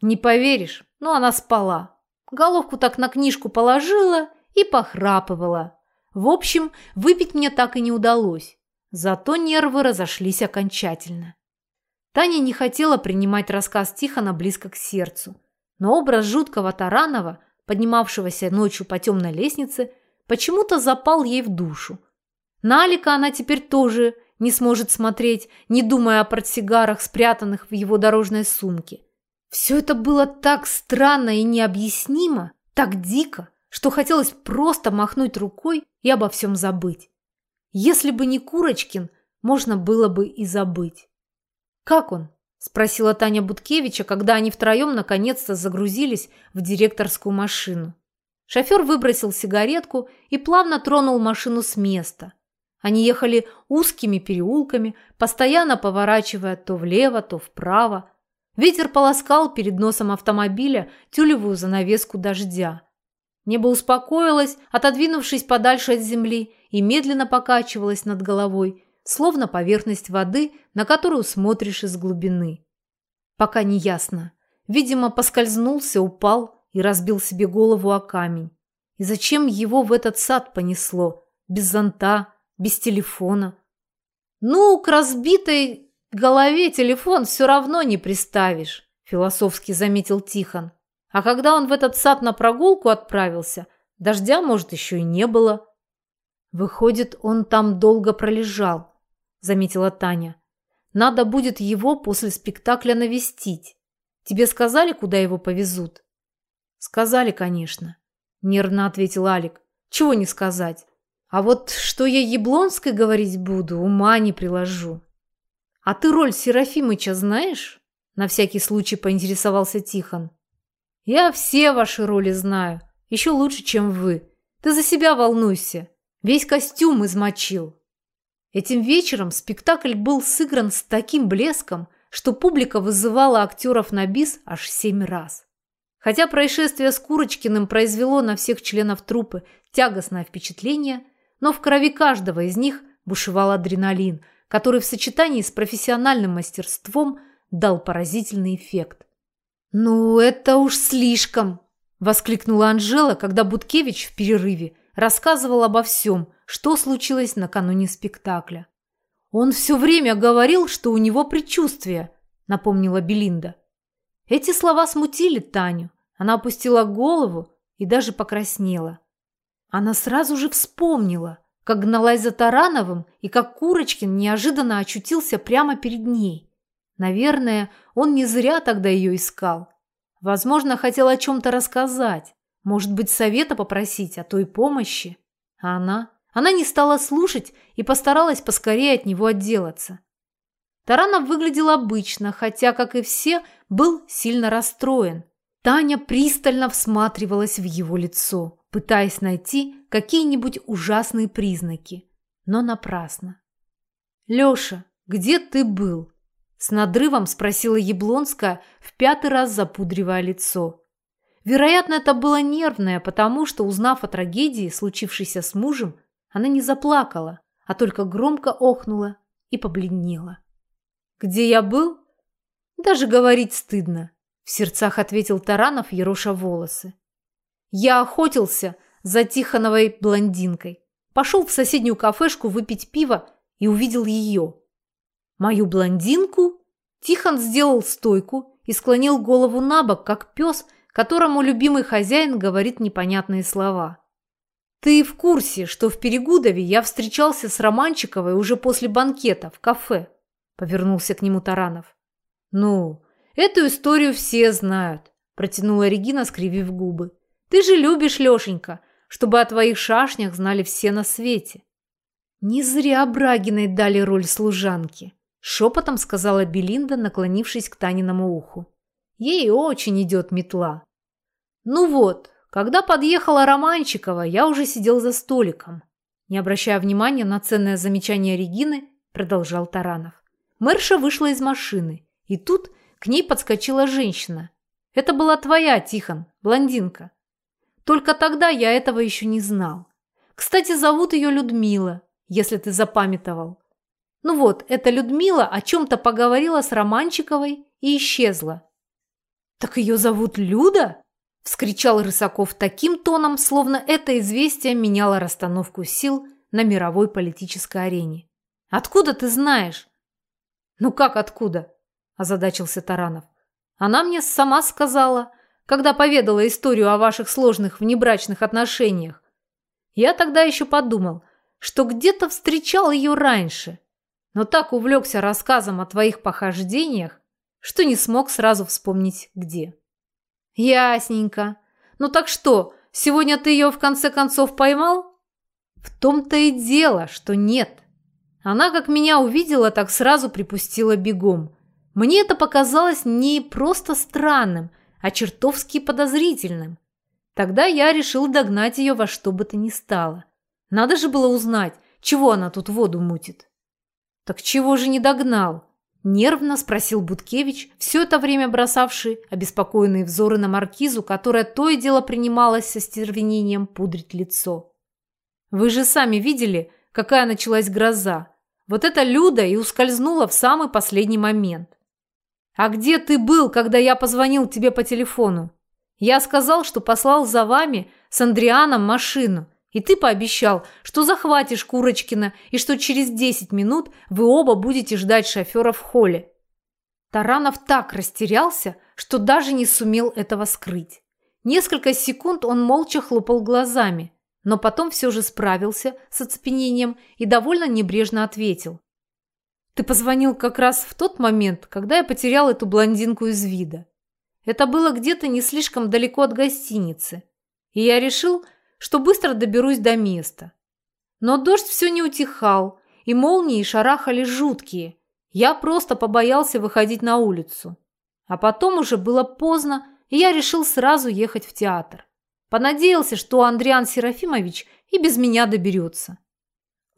Не поверишь, но она спала. Головку так на книжку положила и похрапывала. В общем, выпить мне так и не удалось. Зато нервы разошлись окончательно. Таня не хотела принимать рассказ Тихона близко к сердцу, но образ жуткого Таранова, поднимавшегося ночью по темной лестнице, почему-то запал ей в душу. На Алика она теперь тоже не сможет смотреть, не думая о портсигарах, спрятанных в его дорожной сумке. Все это было так странно и необъяснимо, так дико, что хотелось просто махнуть рукой и обо всем забыть. Если бы не Курочкин, можно было бы и забыть. «Как он?» – спросила Таня Буткевича, когда они втроем наконец-то загрузились в директорскую машину. Шофер выбросил сигаретку и плавно тронул машину с места. Они ехали узкими переулками, постоянно поворачивая то влево, то вправо. Ветер полоскал перед носом автомобиля тюлевую занавеску дождя. Небо успокоилось, отодвинувшись подальше от земли, и медленно покачивалось над головой, словно поверхность воды, на которую смотришь из глубины. Пока не ясно. Видимо, поскользнулся, упал и разбил себе голову о камень. И зачем его в этот сад понесло? Без зонта, без телефона. Ну, к разбитой голове телефон все равно не приставишь. философски заметил Тихон. А когда он в этот сад на прогулку отправился, дождя, может, еще и не было. Выходит, он там долго пролежал, заметила Таня. Надо будет его после спектакля навестить. Тебе сказали, куда его повезут? Сказали, конечно, нервно ответил Алик. Чего не сказать? А вот что я Яблонской говорить буду, ума не приложу. А ты роль Серафимыча знаешь? На всякий случай поинтересовался Тихон. Я все ваши роли знаю, еще лучше, чем вы. Ты за себя волнуйся. Весь костюм измочил. Этим вечером спектакль был сыгран с таким блеском, что публика вызывала актеров на бис аж семь раз. Хотя происшествие с Курочкиным произвело на всех членов труппы тягостное впечатление, но в крови каждого из них бушевал адреналин, который в сочетании с профессиональным мастерством дал поразительный эффект. «Ну, это уж слишком!» – воскликнула Анжела, когда Буткевич в перерыве рассказывал обо всем, что случилось накануне спектакля. «Он все время говорил, что у него предчувствие», – напомнила Белинда. Эти слова смутили Таню. Она опустила голову и даже покраснела. Она сразу же вспомнила, как гналась за Тарановым и как Курочкин неожиданно очутился прямо перед ней. Наверное, он не зря тогда ее искал. Возможно, хотел о чем-то рассказать, может быть, совета попросить, а то и помощи. А она? Она не стала слушать и постаралась поскорее от него отделаться. Таранов выглядел обычно, хотя, как и все, был сильно расстроен. Таня пристально всматривалась в его лицо, пытаясь найти какие-нибудь ужасные признаки, но напрасно. «Леша, где ты был?» С надрывом спросила Яблонская, в пятый раз запудривая лицо. Вероятно, это было нервное, потому что, узнав о трагедии, случившейся с мужем, она не заплакала, а только громко охнула и побледнела. «Где я был?» «Даже говорить стыдно», – в сердцах ответил Таранов, ероша волосы. «Я охотился за Тихоновой блондинкой. Пошел в соседнюю кафешку выпить пиво и увидел ее. Мою блондинку? Тихон сделал стойку и склонил голову на бок, как пес, которому любимый хозяин говорит непонятные слова. «Ты в курсе, что в Перегудове я встречался с Романчиковой уже после банкета в кафе?» – повернулся к нему Таранов. «Ну, эту историю все знают», – протянула Регина, скривив губы. «Ты же любишь Лешенька, чтобы о твоих шашнях знали все на свете». Не зря Брагиной дали роль служанки. Шепотом сказала Белинда, наклонившись к Таниному уху. Ей очень идет метла. Ну вот, когда подъехала Романчикова, я уже сидел за столиком. Не обращая внимания на ценное замечание Регины, продолжал Таранов. Мэрша вышла из машины, и тут к ней подскочила женщина. Это была твоя, Тихон, блондинка. Только тогда я этого еще не знал. Кстати, зовут ее Людмила, если ты запамятовал. Ну вот, эта Людмила о чем-то поговорила с Романчиковой и исчезла. «Так ее зовут Люда?» – вскричал Рысаков таким тоном, словно это известие меняло расстановку сил на мировой политической арене. «Откуда ты знаешь?» «Ну как откуда?» – озадачился Таранов. «Она мне сама сказала, когда поведала историю о ваших сложных внебрачных отношениях. Я тогда еще подумал, что где-то встречал ее раньше» но так увлекся рассказом о твоих похождениях, что не смог сразу вспомнить где. Ясненько. Ну так что, сегодня ты ее в конце концов поймал? В том-то и дело, что нет. Она, как меня увидела, так сразу припустила бегом. Мне это показалось не просто странным, а чертовски подозрительным. Тогда я решил догнать ее во что бы то ни стало. Надо же было узнать, чего она тут воду мутит. «Так чего же не догнал?» – нервно спросил Буткевич, все это время бросавший обеспокоенные взоры на маркизу, которая то и дело принималась со стервенением пудрить лицо. «Вы же сами видели, какая началась гроза. Вот эта Люда и ускользнула в самый последний момент. А где ты был, когда я позвонил тебе по телефону? Я сказал, что послал за вами с Андрианом машину – и ты пообещал, что захватишь Курочкина и что через 10 минут вы оба будете ждать шофера в холле. Таранов так растерялся, что даже не сумел этого скрыть. Несколько секунд он молча хлопал глазами, но потом все же справился с оцепенением и довольно небрежно ответил. «Ты позвонил как раз в тот момент, когда я потерял эту блондинку из вида. Это было где-то не слишком далеко от гостиницы, и я решил, что быстро доберусь до места. Но дождь все не утихал, и молнии шарахали жуткие. Я просто побоялся выходить на улицу. А потом уже было поздно, и я решил сразу ехать в театр. Понадеялся, что Андриан Серафимович и без меня доберется.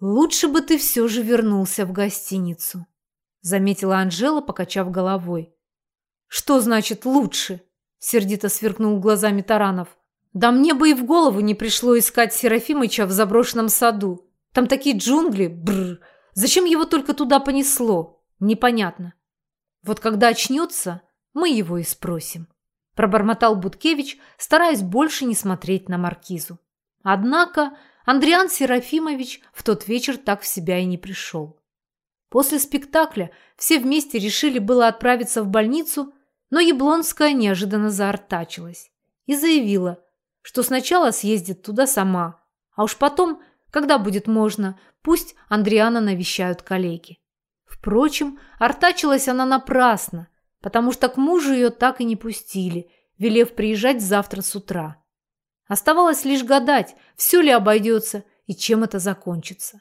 «Лучше бы ты все же вернулся в гостиницу», – заметила Анжела, покачав головой. «Что значит «лучше»?» – сердито сверкнул глазами Таранов. «Да мне бы и в голову не пришло искать Серафимыча в заброшенном саду. Там такие джунгли, бррр. Зачем его только туда понесло? Непонятно. Вот когда очнется, мы его и спросим» пробормотал Буткевич, стараясь больше не смотреть на маркизу. Однако Андриан Серафимович в тот вечер так в себя и не пришел. После спектакля все вместе решили было отправиться в больницу, но Яблонская неожиданно заортачилась и заявила, что сначала съездит туда сама, а уж потом, когда будет можно, пусть Андриана навещают коллеги. Впрочем, артачилась она напрасно, потому что к мужу ее так и не пустили, велев приезжать завтра с утра. Оставалось лишь гадать, все ли обойдется и чем это закончится.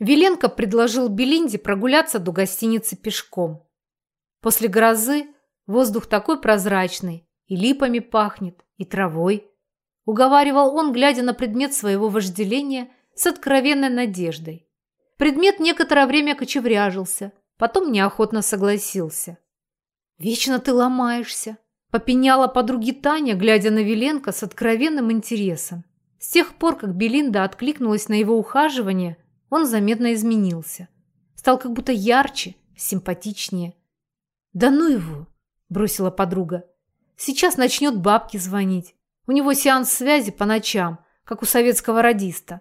Веленко предложил Белинде прогуляться до гостиницы пешком. После грозы воздух такой прозрачный, и липами пахнет, и травой. Уговаривал он, глядя на предмет своего вожделения с откровенной надеждой. Предмет некоторое время кочевряжился, потом неохотно согласился. «Вечно ты ломаешься», – попеняла подруги Таня, глядя на Веленко с откровенным интересом. С тех пор, как Белинда откликнулась на его ухаживание, он заметно изменился. Стал как будто ярче, симпатичнее. «Да ну его!» – бросила подруга. «Сейчас начнет бабке звонить. У него сеанс связи по ночам, как у советского радиста.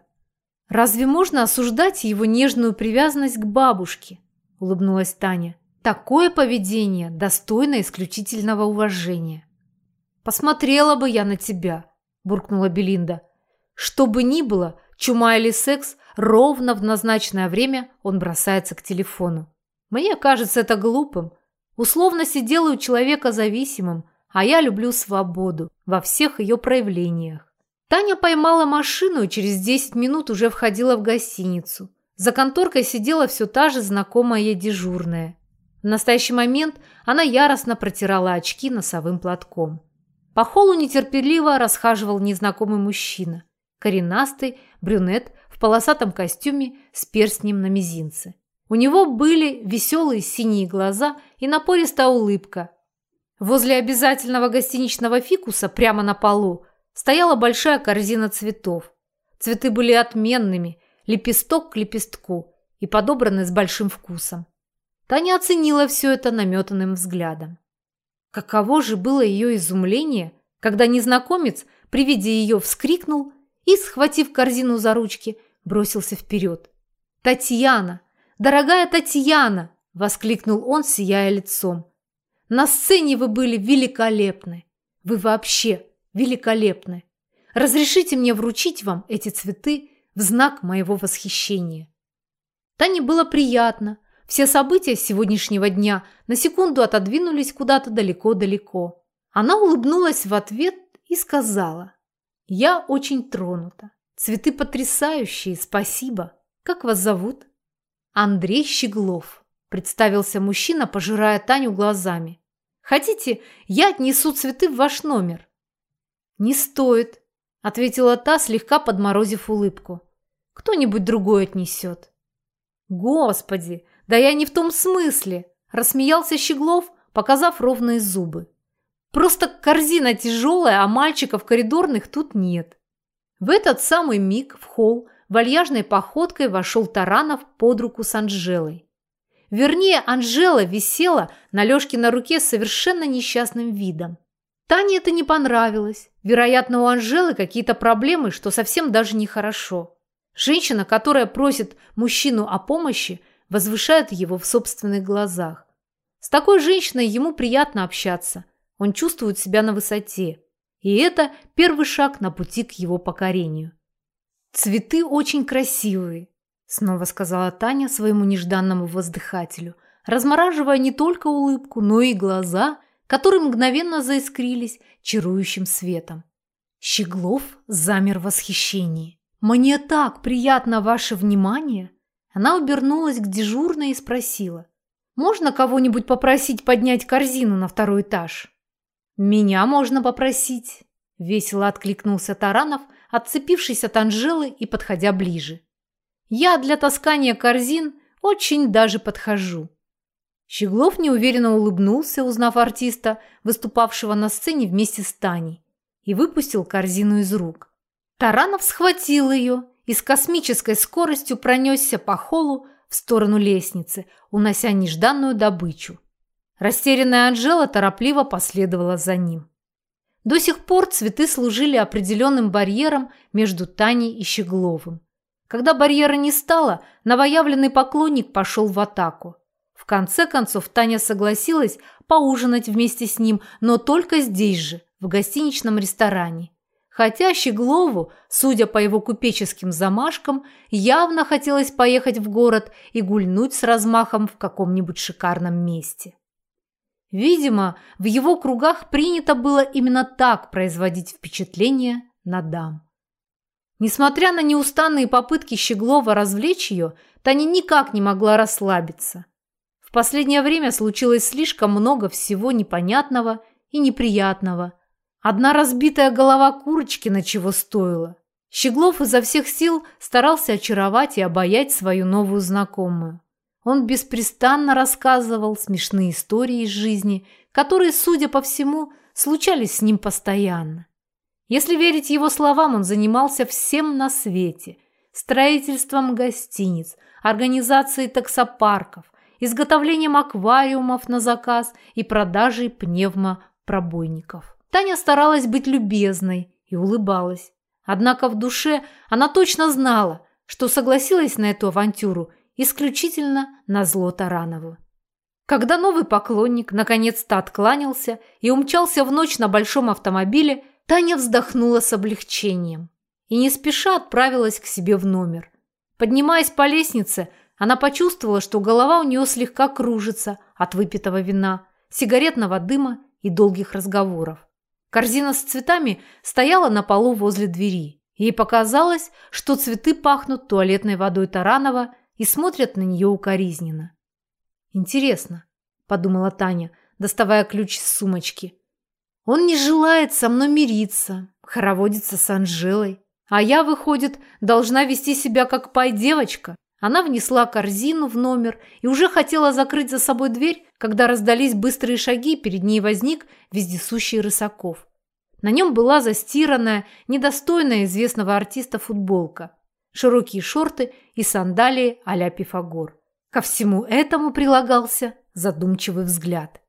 Разве можно осуждать его нежную привязанность к бабушке?» – улыбнулась Таня. Такое поведение достойно исключительного уважения. «Посмотрела бы я на тебя», – буркнула Белинда. «Что бы ни было, чума или секс, ровно в назначенное время он бросается к телефону. Мне кажется это глупым. Условности делают человека зависимым, а я люблю свободу во всех ее проявлениях. Таня поймала машину и через 10 минут уже входила в гостиницу. За конторкой сидела все та же знакомая ей дежурная. В настоящий момент она яростно протирала очки носовым платком. По холлу нетерпеливо расхаживал незнакомый мужчина. Коренастый, брюнет в полосатом костюме с перстнем на мизинце. У него были веселые синие глаза и напористая улыбка. Возле обязательного гостиничного фикуса прямо на полу стояла большая корзина цветов. Цветы были отменными, лепесток к лепестку и подобраны с большим вкусом. Таня оценила все это наметанным взглядом. Каково же было ее изумление, когда незнакомец при виде ее вскрикнул и, схватив корзину за ручки, бросился вперед. «Татьяна! Дорогая Татьяна!» – воскликнул он, сияя лицом. «На сцене вы были великолепны! Вы вообще великолепны! Разрешите мне вручить вам эти цветы в знак моего восхищения!» Тане было приятно, все события сегодняшнего дня на секунду отодвинулись куда-то далеко-далеко. Она улыбнулась в ответ и сказала, «Я очень тронута. Цветы потрясающие, спасибо. Как вас зовут?» «Андрей Щеглов», – представился мужчина, пожирая Таню глазами. «Хотите, я отнесу цветы в ваш номер?» «Не стоит», – ответила та, слегка подморозив улыбку. «Кто-нибудь другой отнесет». «Господи, «Да я не в том смысле!» – рассмеялся Щеглов, показав ровные зубы. «Просто корзина тяжелая, а мальчиков коридорных тут нет». В этот самый миг в холл вальяжной походкой вошел Таранов под руку с Анжелой. Вернее, Анжела висела на Лёшке на руке с совершенно несчастным видом. Тане это не понравилось. Вероятно, у Анжелы какие-то проблемы, что совсем даже нехорошо. Женщина, которая просит мужчину о помощи – возвышает его в собственных глазах. С такой женщиной ему приятно общаться. Он чувствует себя на высоте. И это первый шаг на пути к его покорению. «Цветы очень красивые», – снова сказала Таня своему нежданному воздыхателю, размораживая не только улыбку, но и глаза, которые мгновенно заискрились чарующим светом. Щеглов замер в восхищении. «Мне так приятно ваше внимание!» Она обернулась к дежурной и спросила. «Можно кого-нибудь попросить поднять корзину на второй этаж?» «Меня можно попросить», – весело откликнулся Таранов, отцепившись от Анжелы и подходя ближе. «Я для таскания корзин очень даже подхожу». Щеглов неуверенно улыбнулся, узнав артиста, выступавшего на сцене вместе с Таней, и выпустил корзину из рук. Таранов схватил ее и с космической скоростью пронесся по холлу в сторону лестницы, унося нежданную добычу. Растерянная Анжела торопливо последовала за ним. До сих пор цветы служили определенным барьером между Таней и Щегловым. Когда барьера не стало, новоявленный поклонник пошел в атаку. В конце концов Таня согласилась поужинать вместе с ним, но только здесь же, в гостиничном ресторане. Хотя Щеглову, судя по его купеческим замашкам, явно хотелось поехать в город и гульнуть с размахом в каком-нибудь шикарном месте. Видимо, в его кругах принято было именно так производить впечатление на дам. Несмотря на неустанные попытки Щеглова развлечь ее, Таня никак не могла расслабиться. В последнее время случилось слишком много всего непонятного и неприятного – Одна разбитая голова курочки на чего стоила. Щеглов изо всех сил старался очаровать и обаять свою новую знакомую. Он беспрестанно рассказывал смешные истории из жизни, которые, судя по всему, случались с ним постоянно. Если верить его словам, он занимался всем на свете – строительством гостиниц, организацией таксопарков, изготовлением аквариумов на заказ и продажей пневмопробойников. Таня старалась быть любезной и улыбалась. Однако в душе она точно знала, что согласилась на эту авантюру исключительно на зло Таранову. Когда новый поклонник наконец-то откланялся и умчался в ночь на большом автомобиле, Таня вздохнула с облегчением и не спеша отправилась к себе в номер. Поднимаясь по лестнице, она почувствовала, что голова у нее слегка кружится от выпитого вина, сигаретного дыма и долгих разговоров. Корзина с цветами стояла на полу возле двери. Ей показалось, что цветы пахнут туалетной водой Таранова и смотрят на нее укоризненно. «Интересно», – подумала Таня, доставая ключ из сумочки. «Он не желает со мной мириться, хороводится с Анжелой. А я, выходит, должна вести себя как пай-девочка». Она внесла корзину в номер и уже хотела закрыть за собой дверь, когда раздались быстрые шаги, перед ней возник вездесущий Рысаков. На нем была застиранная, недостойная известного артиста футболка, широкие шорты и сандалии а-ля Пифагор. Ко всему этому прилагался задумчивый взгляд.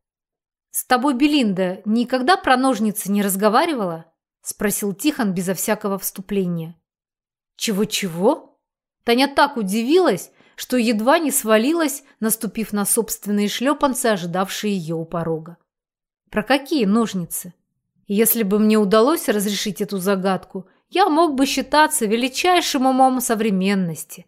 «С тобой Белинда никогда про ножницы не разговаривала?» – спросил Тихон безо всякого вступления. «Чего-чего?» Таня так удивилась, что едва не свалилась, наступив на собственные шлепанцы, ожидавшие ее у порога. «Про какие ножницы?» Если бы мне удалось разрешить эту загадку, я мог бы считаться величайшим умом современности»,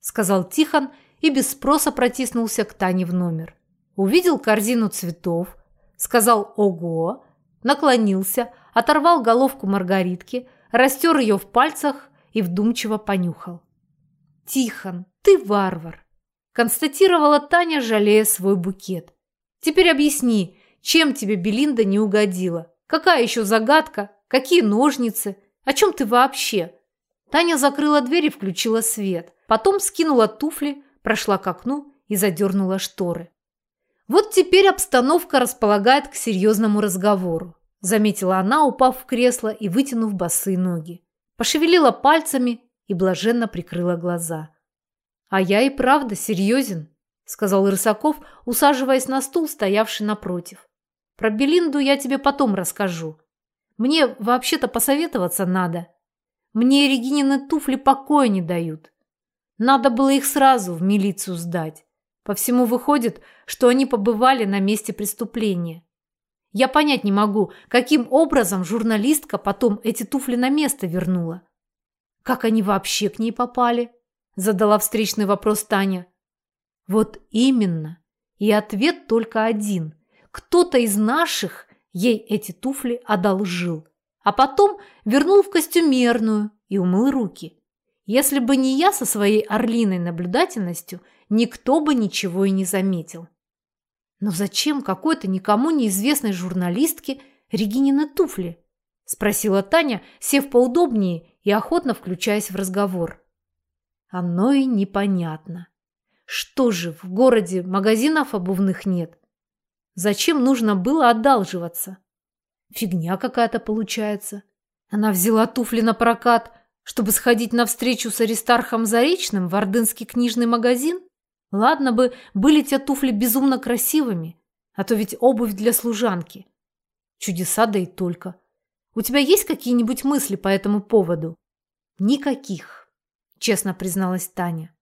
сказал Тихон и без спроса протиснулся к Тане в номер. Увидел корзину цветов, сказал «Ого!», наклонился, оторвал головку маргаритки, растер ее в пальцах и вдумчиво понюхал. «Тихон, ты варвар!» констатировала Таня, жалея свой букет. «Теперь объясни, чем тебе Белинда не угодила?» Какая еще загадка? Какие ножницы? О чем ты вообще? Таня закрыла дверь и включила свет. Потом скинула туфли, прошла к окну и задернула шторы. Вот теперь обстановка располагает к серьезному разговору, заметила она, упав в кресло и вытянув босые ноги. Пошевелила пальцами и блаженно прикрыла глаза. «А я и правда серьезен», – сказал Рысаков, усаживаясь на стул, стоявший напротив. Про Белинду я тебе потом расскажу. Мне вообще-то посоветоваться надо. Мне Регинины туфли покоя не дают. Надо было их сразу в милицию сдать. По всему выходит, что они побывали на месте преступления. Я понять не могу, каким образом журналистка потом эти туфли на место вернула. Как они вообще к ней попали? Задала встречный вопрос Таня. Вот именно. И ответ только один. Кто-то из наших ей эти туфли одолжил, а потом вернул в костюмерную и умыл руки. Если бы не я со своей орлиной наблюдательностью, никто бы ничего и не заметил. Но зачем какой-то никому неизвестной журналистке Регинины туфли? Спросила Таня, сев поудобнее и охотно включаясь в разговор. Оно и непонятно. Что же, в городе магазинов обувных нет? Зачем нужно было одалживаться? Фигня какая-то получается. Она взяла туфли на прокат, чтобы сходить на встречу с Аристархом Заречным в Ордынский книжный магазин? Ладно бы, были те туфли безумно красивыми, а то ведь обувь для служанки. Чудеса да и только. У тебя есть какие-нибудь мысли по этому поводу? Никаких, честно призналась Таня.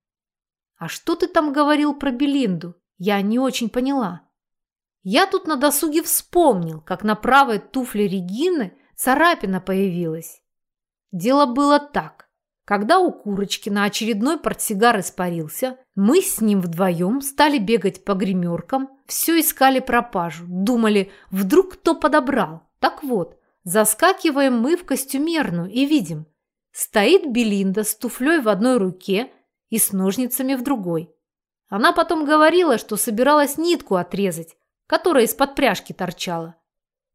А что ты там говорил про Белинду? Я не очень поняла. Я тут на досуге вспомнил, как на правой туфле Регины царапина появилась. Дело было так. Когда у Курочкина очередной портсигар испарился, мы с ним вдвоем стали бегать по гримеркам, все искали пропажу, думали, вдруг кто подобрал. Так вот, заскакиваем мы в костюмерную и видим. Стоит Белинда с туфлей в одной руке и с ножницами в другой. Она потом говорила, что собиралась нитку отрезать, которая из-под пряжки торчала.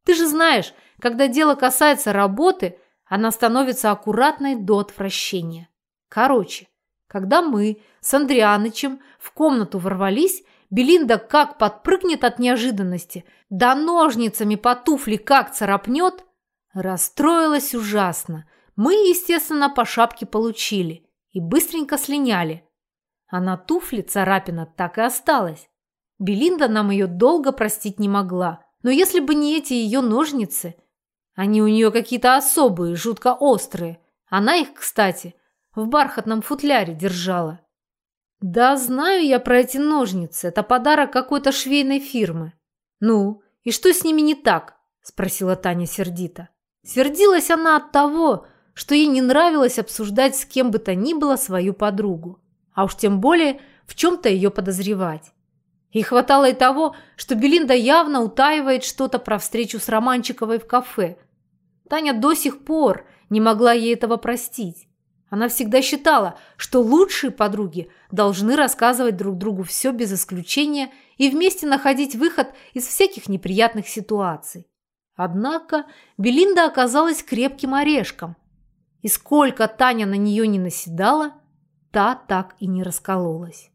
Ты же знаешь, когда дело касается работы, она становится аккуратной до отвращения. Короче, когда мы с Андрианычем в комнату ворвались, Белинда как подпрыгнет от неожиданности, да ножницами по туфле как царапнет. Расстроилась ужасно. Мы, естественно, по шапке получили и быстренько слиняли. А на туфле царапина так и осталась. Белинда нам ее долго простить не могла. Но если бы не эти ее ножницы, они у нее какие-то особые, жутко острые. Она их, кстати, в бархатном футляре держала. Да, знаю я про эти ножницы. Это подарок какой-то швейной фирмы. Ну, и что с ними не так? Спросила Таня сердито. Сердилась она от того, что ей не нравилось обсуждать с кем бы то ни было свою подругу. А уж тем более в чем-то ее подозревать. И хватало и того, что Белинда явно утаивает что-то про встречу с Романчиковой в кафе. Таня до сих пор не могла ей этого простить. Она всегда считала, что лучшие подруги должны рассказывать друг другу все без исключения и вместе находить выход из всяких неприятных ситуаций. Однако Белинда оказалась крепким орешком. И сколько Таня на нее не наседала, та так и не раскололась.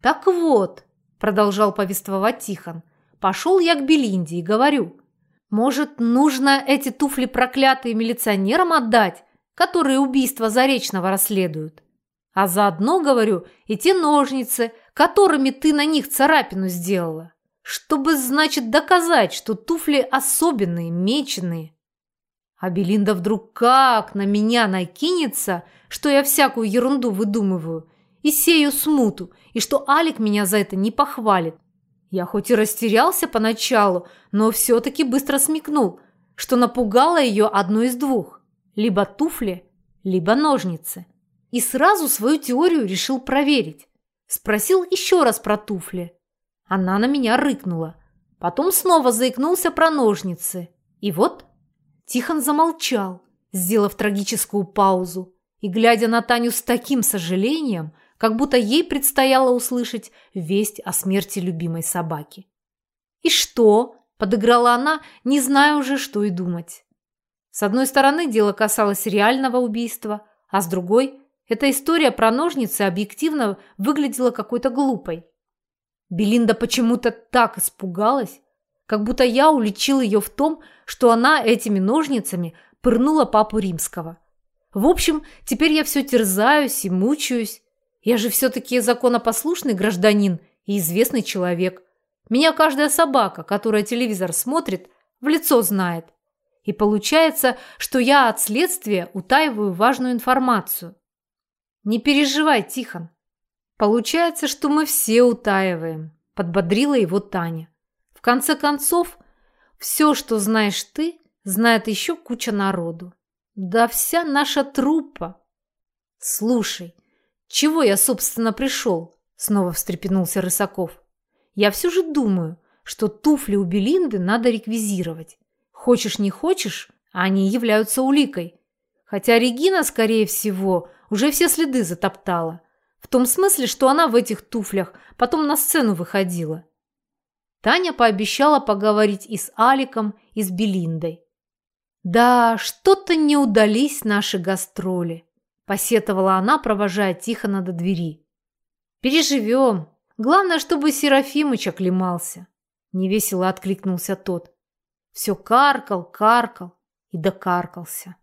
Так вот, продолжал повествовать Тихон. Пошел я к Белинде и говорю, может, нужно эти туфли проклятые милиционерам отдать, которые убийство Заречного расследуют? А заодно, говорю, и те ножницы, которыми ты на них царапину сделала. Чтобы, значит, доказать, что туфли особенные, меченые. А Белинда вдруг как на меня накинется, что я всякую ерунду выдумываю, и сею смуту, и что Алик меня за это не похвалит. Я хоть и растерялся поначалу, но все-таки быстро смекнул, что напугало ее одно из двух – либо туфли, либо ножницы. И сразу свою теорию решил проверить. Спросил еще раз про туфли. Она на меня рыкнула. Потом снова заикнулся про ножницы. И вот Тихон замолчал, сделав трагическую паузу. И, глядя на Таню с таким сожалением – как будто ей предстояло услышать весть о смерти любимой собаки. «И что?» – подыграла она, не зная уже, что и думать. С одной стороны, дело касалось реального убийства, а с другой – эта история про ножницы объективно выглядела какой-то глупой. Белинда почему-то так испугалась, как будто я уличил ее в том, что она этими ножницами пырнула папу римского. В общем, теперь я все терзаюсь и мучаюсь, я же все-таки законопослушный гражданин и известный человек. Меня каждая собака, которая телевизор смотрит, в лицо знает. И получается, что я от следствия утаиваю важную информацию. Не переживай, Тихон. Получается, что мы все утаиваем, подбодрила его Таня. В конце концов, все, что знаешь ты, знает еще куча народу. Да вся наша труппа. Слушай, чего я, собственно, пришел? Снова встрепенулся Рысаков. Я все же думаю, что туфли у Белинды надо реквизировать. Хочешь не хочешь, они являются уликой. Хотя Регина, скорее всего, уже все следы затоптала. В том смысле, что она в этих туфлях потом на сцену выходила. Таня пообещала поговорить и с Аликом, и с Белиндой. «Да, что-то не удались наши гастроли», – посетовала она, провожая Тихона до двери. «Переживем. Главное, чтобы Серафимыч оклемался», – невесело откликнулся тот. Все каркал, каркал и докаркался.